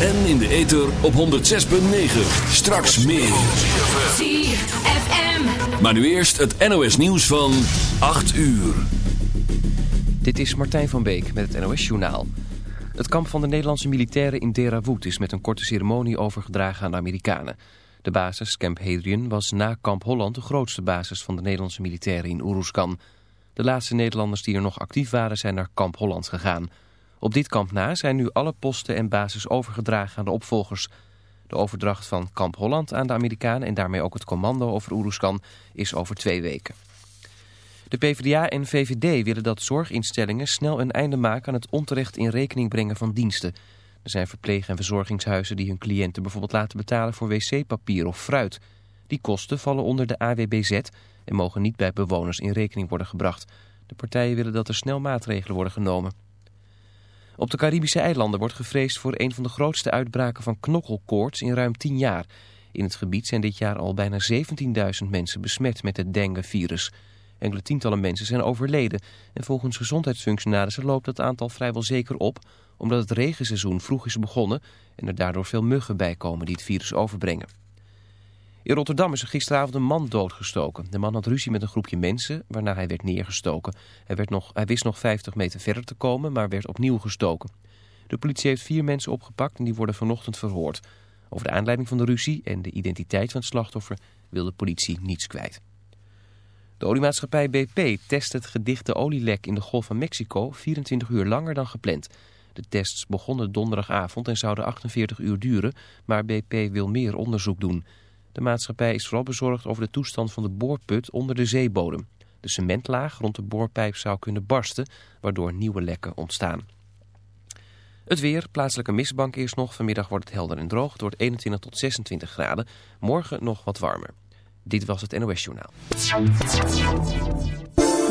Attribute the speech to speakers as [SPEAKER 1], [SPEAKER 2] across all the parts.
[SPEAKER 1] En in de ether op 106.9. Straks meer.
[SPEAKER 2] ZFM.
[SPEAKER 1] Maar nu eerst het NOS nieuws van 8 uur.
[SPEAKER 3] Dit is Martijn van Beek met het NOS Journaal. Het kamp van de Nederlandse militairen in Derawood is met een korte ceremonie overgedragen aan de Amerikanen. De basis, Camp Hadrian, was na Kamp Holland de grootste basis van de Nederlandse militairen in Oeroeskan. De laatste Nederlanders die er nog actief waren zijn naar Kamp Holland gegaan. Op dit kamp na zijn nu alle posten en bases overgedragen aan de opvolgers. De overdracht van Kamp Holland aan de Amerikanen en daarmee ook het commando over Oeroeskan is over twee weken. De PvdA en VVD willen dat zorginstellingen snel een einde maken aan het onterecht in rekening brengen van diensten. Er zijn verpleeg- en verzorgingshuizen die hun cliënten bijvoorbeeld laten betalen voor wc-papier of fruit. Die kosten vallen onder de AWBZ en mogen niet bij bewoners in rekening worden gebracht. De partijen willen dat er snel maatregelen worden genomen. Op de Caribische eilanden wordt gevreesd voor een van de grootste uitbraken van knokkelkoorts in ruim 10 jaar. In het gebied zijn dit jaar al bijna 17.000 mensen besmet met het dengue-virus. Enkele tientallen mensen zijn overleden en volgens gezondheidsfunctionarissen loopt dat aantal vrijwel zeker op omdat het regenseizoen vroeg is begonnen en er daardoor veel muggen bijkomen die het virus overbrengen. In Rotterdam is er gisteravond een man doodgestoken. De man had ruzie met een groepje mensen, waarna hij werd neergestoken. Hij, werd nog, hij wist nog 50 meter verder te komen, maar werd opnieuw gestoken. De politie heeft vier mensen opgepakt en die worden vanochtend verhoord. Over de aanleiding van de ruzie en de identiteit van het slachtoffer wil de politie niets kwijt. De oliemaatschappij BP test het gedichte olielek in de Golf van Mexico 24 uur langer dan gepland. De tests begonnen donderdagavond en zouden 48 uur duren, maar BP wil meer onderzoek doen. De maatschappij is vooral bezorgd over de toestand van de boorput onder de zeebodem. De cementlaag rond de boorpijp zou kunnen barsten, waardoor nieuwe lekken ontstaan. Het weer, plaatselijke mistbank eerst nog. Vanmiddag wordt het helder en droog. Het wordt 21 tot 26 graden. Morgen nog wat warmer. Dit was het NOS Journaal.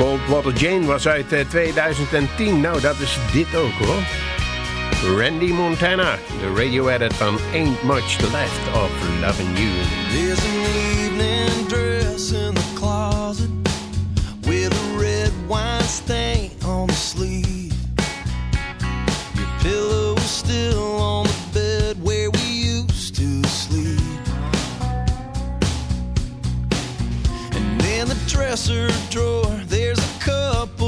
[SPEAKER 4] Coldwater Jane was uit eh, 2010. Nou, dat is dit ook hoor. Randy Montana, de radio-edit van Ain't Much Left of Loving You.
[SPEAKER 5] There's an evening dress in the closet with a red wine stain on the sleeve. Your pillow is still on the bed where we used to sleep. And in the dresser drawer, there's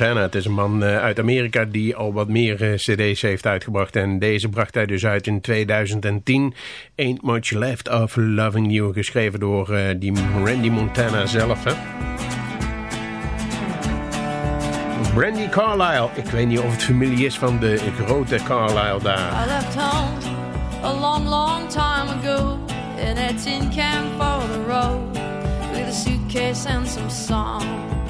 [SPEAKER 4] Het is een man eh, uit Amerika die al wat meer eh, cd's heeft uitgebracht. En deze bracht hij dus uit in 2010. Ain't Much Left of Loving You, geschreven door eh, die Randy Montana zelf. Hè? Brandy Carlisle, ik weet niet of het familie is van de grote Carlisle daar.
[SPEAKER 6] I left home a long, long time ago in a tin can for the road with a suitcase and some songs.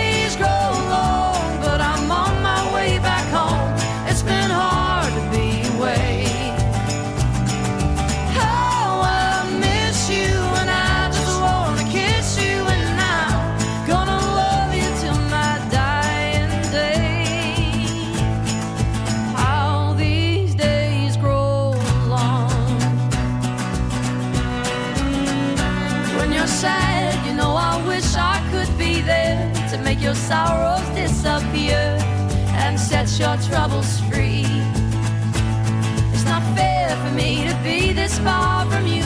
[SPEAKER 6] your sorrows disappear and set your troubles free. It's not fair for me to be this far from you,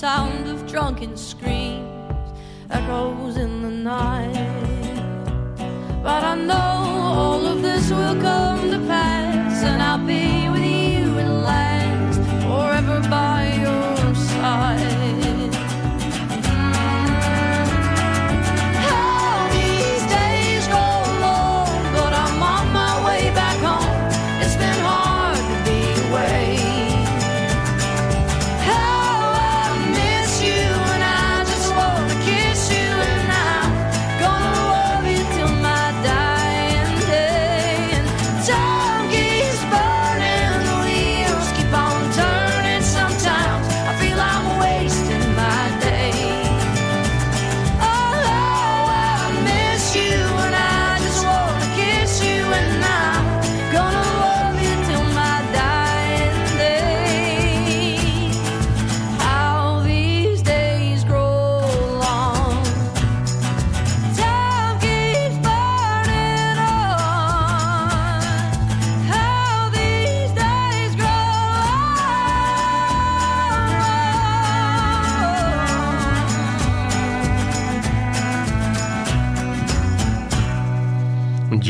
[SPEAKER 6] sound of drunken screams. Echoes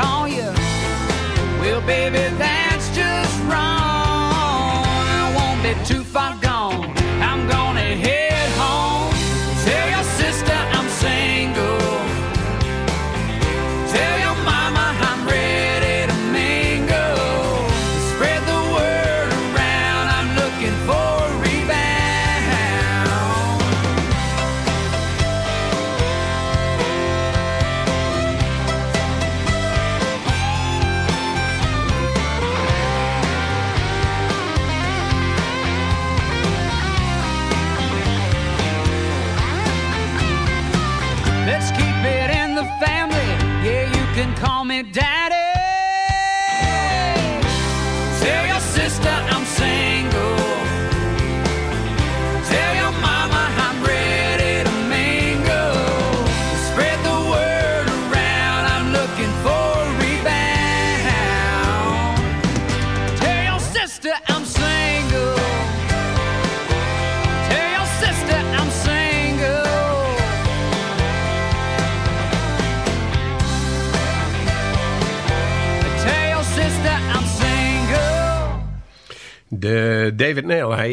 [SPEAKER 7] Call you. Well, baby, that's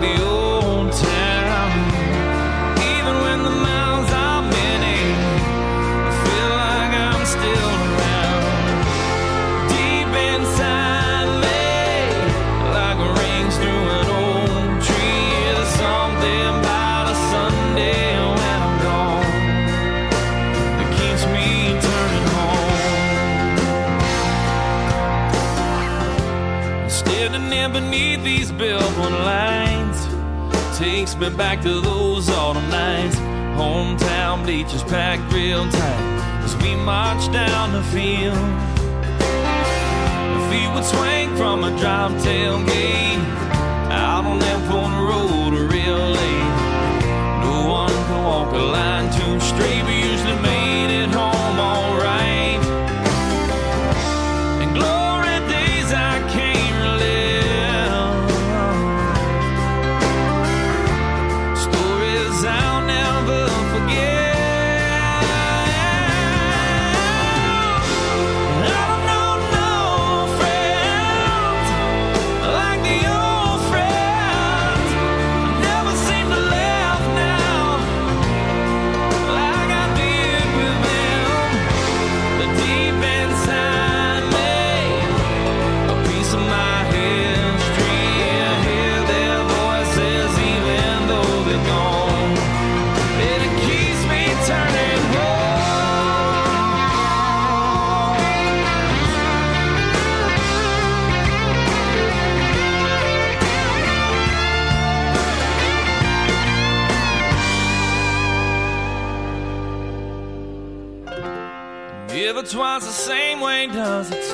[SPEAKER 8] The old oh. Takes me back to those autumn nights. Hometown bleachers packed real tight as we march down the field. Feet would swing from a drop tailgate out on that road real late. No one could walk a line too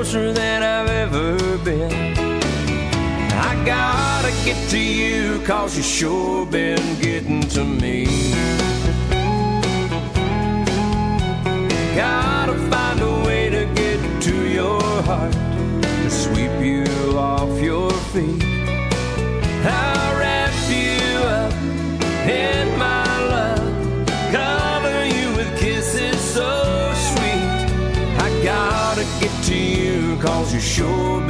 [SPEAKER 8] Closer than I've ever been. I gotta get to you cause you sure been getting to me. Gotta cause you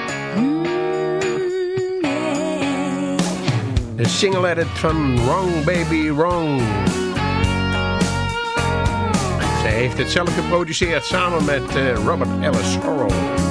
[SPEAKER 4] Single edit van Wrong Baby Wrong. Zij heeft het zelf geproduceerd samen met eh, Robert Ellis
[SPEAKER 6] Orrall.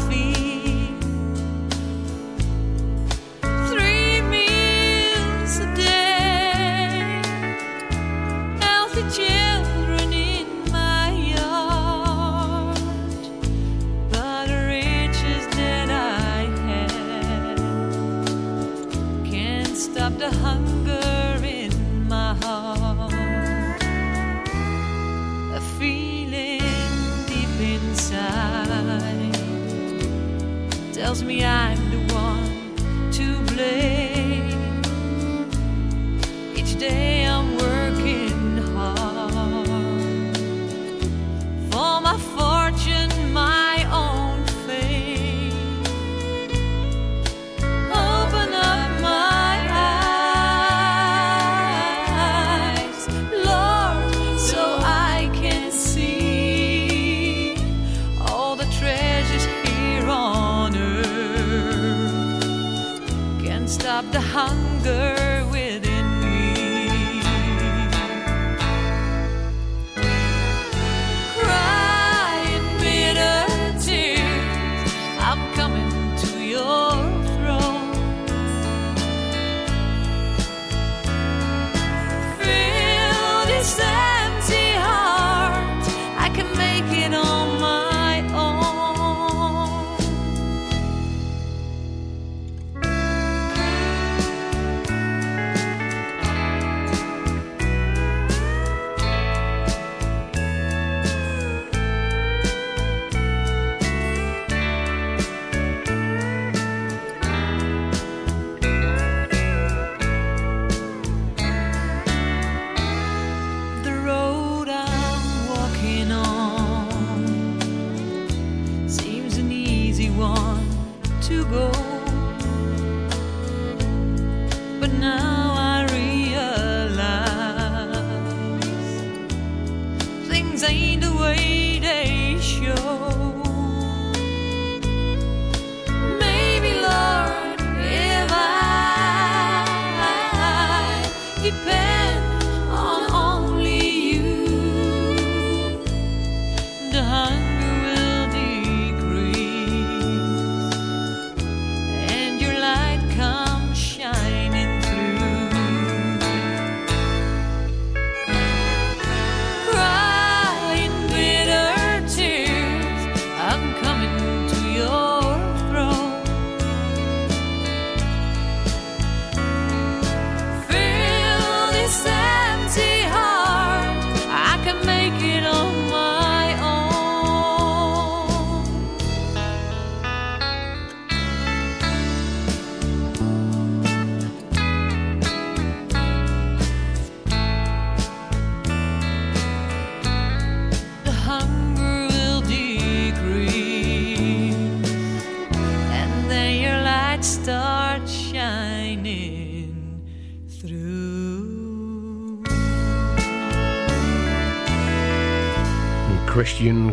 [SPEAKER 9] tells me I'm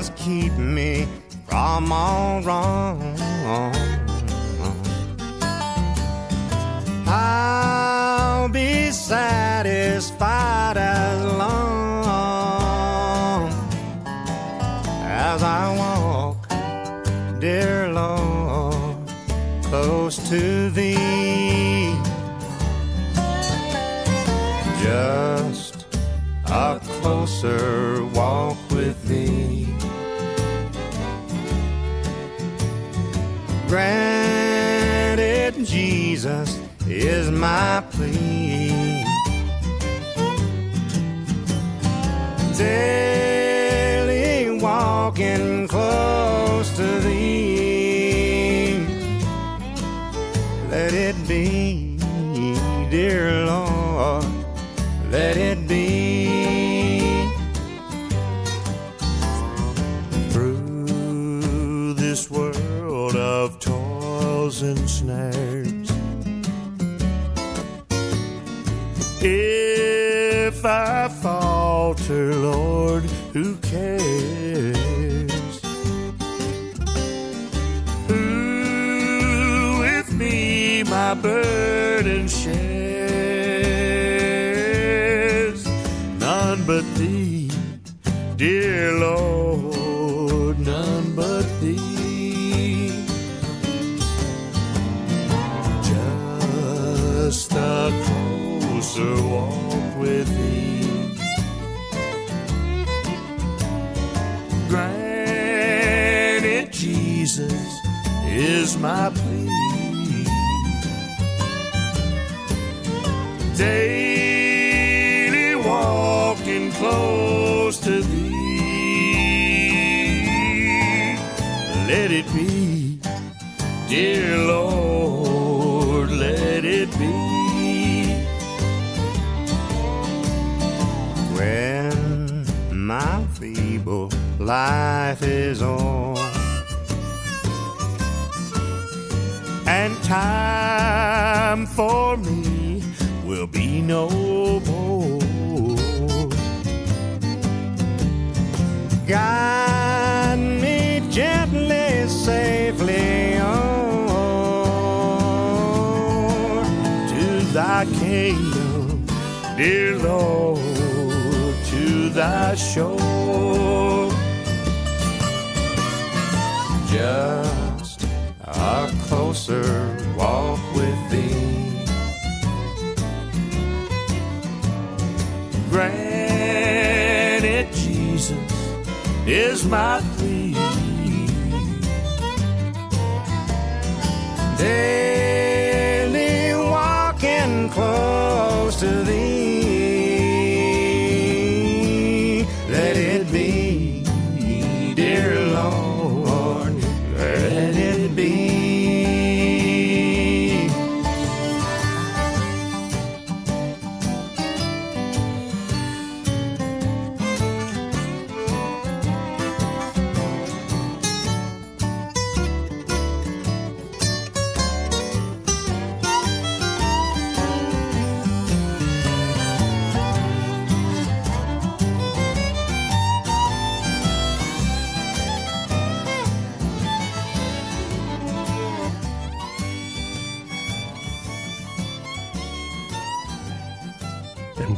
[SPEAKER 10] Jesus, keep me from all wrong. I'll be satisfied as long as I walk, dear Lord, close to Thee. Just a closer my plea. Daily feeble life is on and time for me will be no more. Guide me gently, safely on to thy kingdom, dear Lord, thy shore. Just a closer walk with thee. Granted, Jesus is my plea. Daily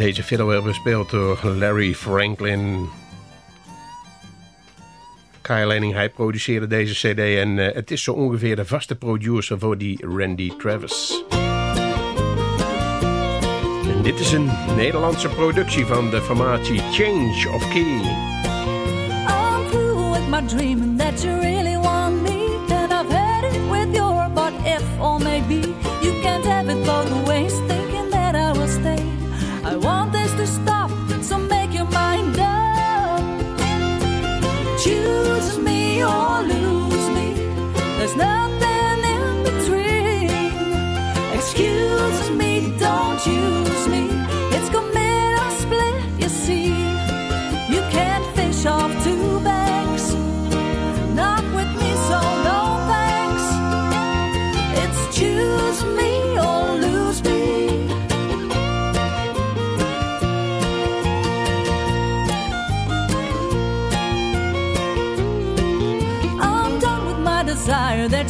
[SPEAKER 4] Deze fiddle werd bespeeld door Larry Franklin. Kyle Lening, hij produceerde deze cd en uh, het is zo ongeveer de vaste producer voor die Randy Travis. En dit is een Nederlandse productie van de formatie Change of Key.
[SPEAKER 6] I'm through with my dreaming that you really want me. And I've had it with your but if or maybe you can't have it both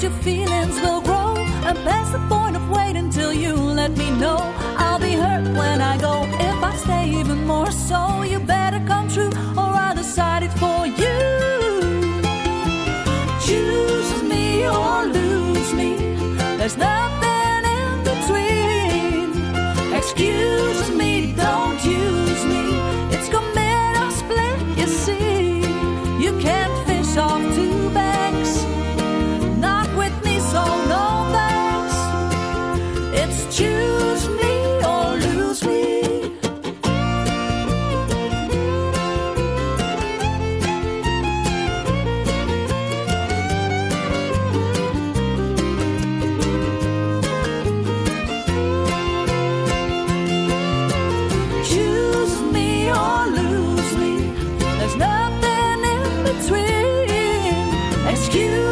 [SPEAKER 6] your feelings will grow. and past the point of waiting till you let me know. I'll be hurt when I go if I stay even more so. You better. between. Excuse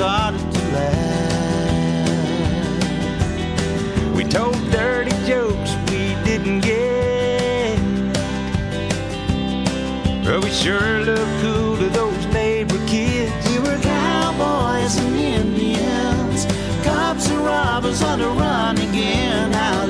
[SPEAKER 5] started to laugh. We told dirty jokes we didn't get. But we sure looked cool to those neighbor kids. We were cowboys and Indians, cops and robbers on the run again. Now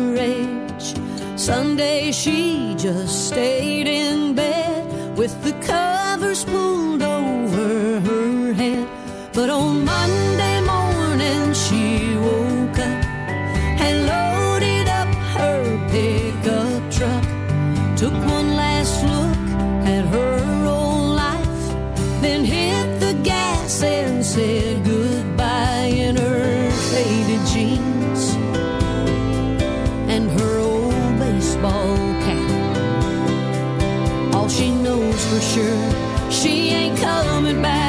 [SPEAKER 6] Sunday she just stayed in bed with the covers pulled over her head. But on Monday for sure, she ain't coming back.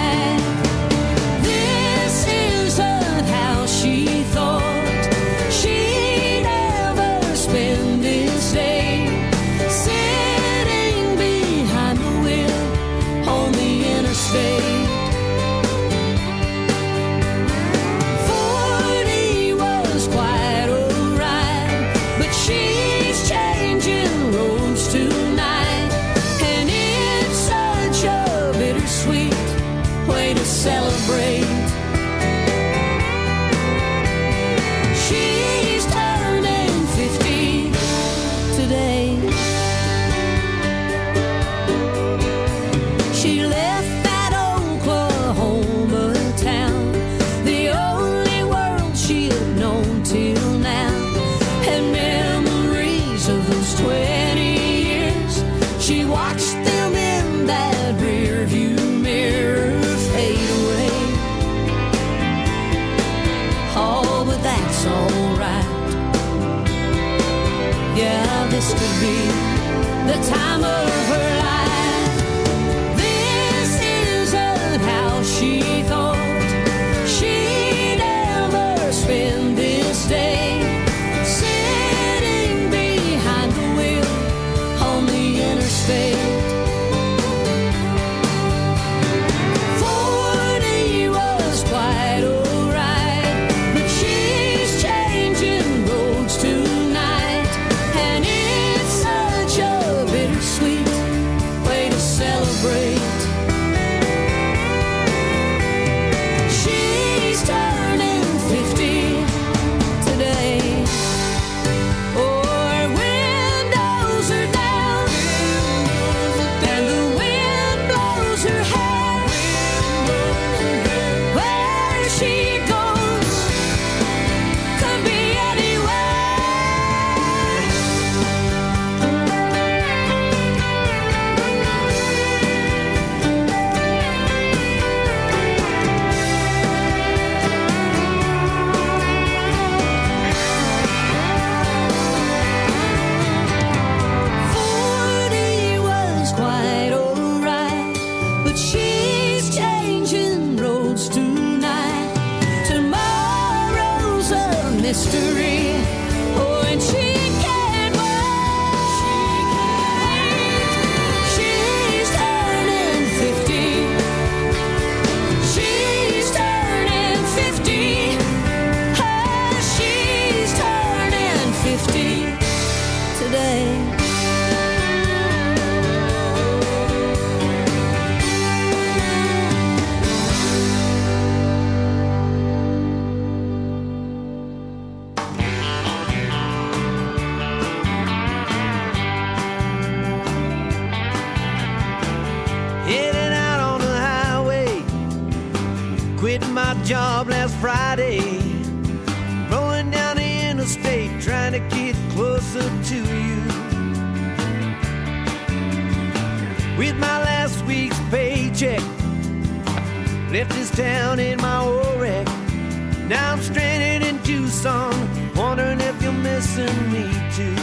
[SPEAKER 5] If me too.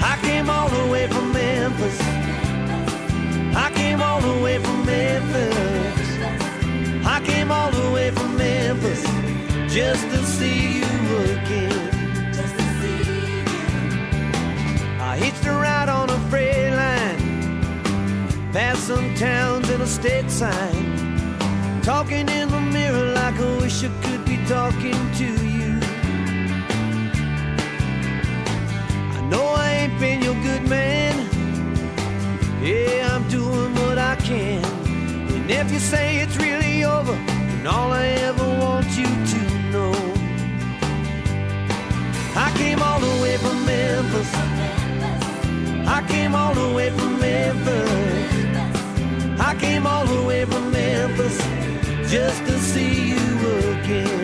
[SPEAKER 5] I came all the way from Memphis. I came all the way from Memphis. I came all the way from Memphis just to see you again. I hitched a ride on a freight line, past some towns and a state sign. Talking in the mirror like I wish I could be talking to you. Ain't been your good man. Yeah, I'm doing what I can. And if you say it's really over, then all I ever want you to know. I came all the way from Memphis. I came all the way from Memphis. I came all the way from Memphis just to see you again.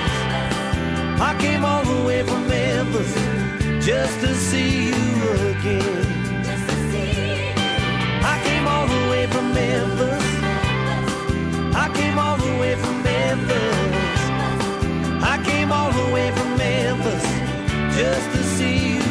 [SPEAKER 5] I came all the way from Memphis just to see you again. I came all the way from Memphis. I came all the way from Memphis. I came all the way from Memphis just to see you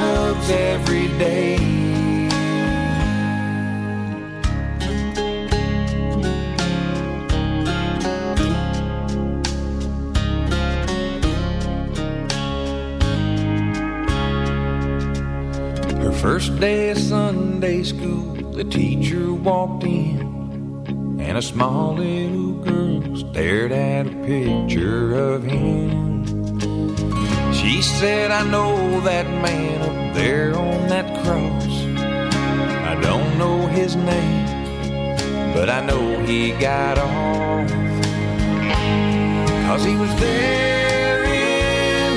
[SPEAKER 8] hugs every day. Her first day of Sunday school, the teacher walked in, and a small little girl stared at a picture of him. She said, I know that man there on that cross. I don't know his name, but I know he got off. Cause he was there in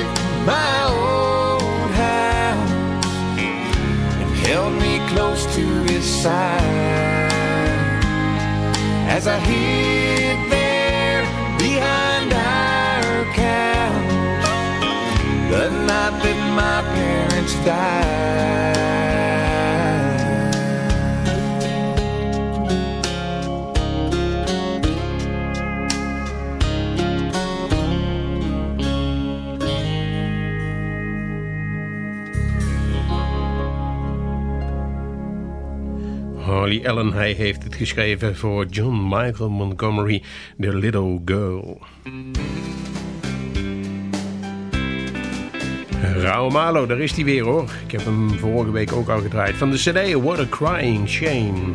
[SPEAKER 8] my old house and held me close to his side as I hid there behind our couch the night that my.
[SPEAKER 4] Harley Allen, hij heeft het geschreven voor John Michael Montgomery, The Little Girl. Rauw Malo, daar is hij weer hoor. Ik heb hem vorige week ook al gedraaid. Van de cd What a Crying Shame.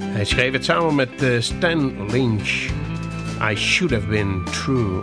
[SPEAKER 4] Hij schreef het samen met eh, Stan Lynch. I Should Have Been True.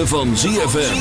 [SPEAKER 1] Van ZFM.